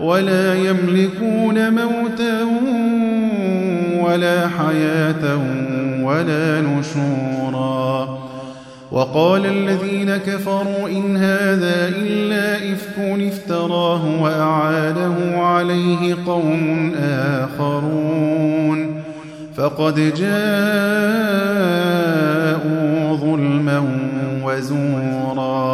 ولا يملكون موتا ولا حياة ولا نشورا. وقال الذين كفروا إن هذا إلا إفك افتراه وأعاده عليه قوم آخرون. فقد جاءوا ظلما وزورا.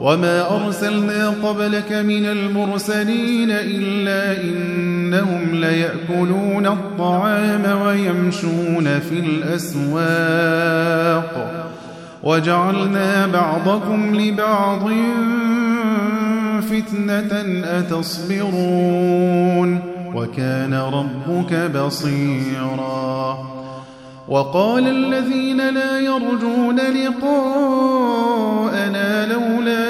وما أرسلنا قبلك من المرسلين إلا إنهم ليأكلون الطعام ويمشون في الأسواق وجعلنا بعضكم لبعض فتنة أتصبرون وكان ربك بصيرا وقال الذين لا يرجون لقاءنا لولا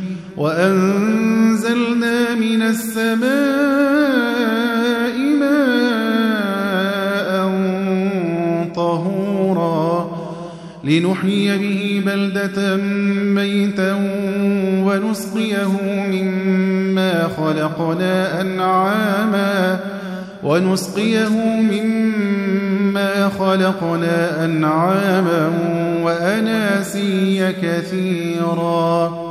وأنزلنا من السماء ماء طهورا لنحيي به بلدة ميتا ونسقيه مما خلقنا أنعاما ونسقيه مما خلقنا أنعاما وأناسيا كثيرا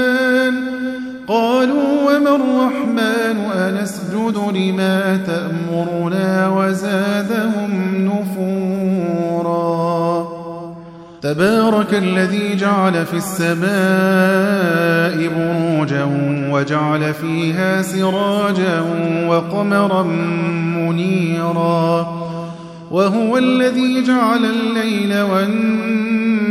الرحمن أنسجد لما تأمرنا وزادهم نفورا. تبارك الذي جعل في السماء بروجا وجعل فيها سراجا وقمرا منيرا. وهو الذي جعل الليل والنهار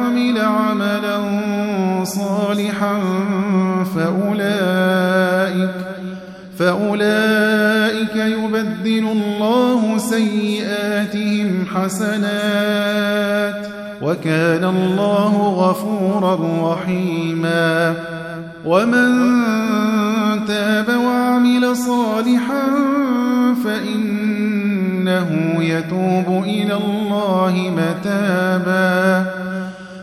عملا صالحا فأولئك فأولئك يبدل الله سيئاتهم حسنات وكان الله غفورا رحيما ومن تاب وعمل صالحا فإنه يتوب إلى الله متابا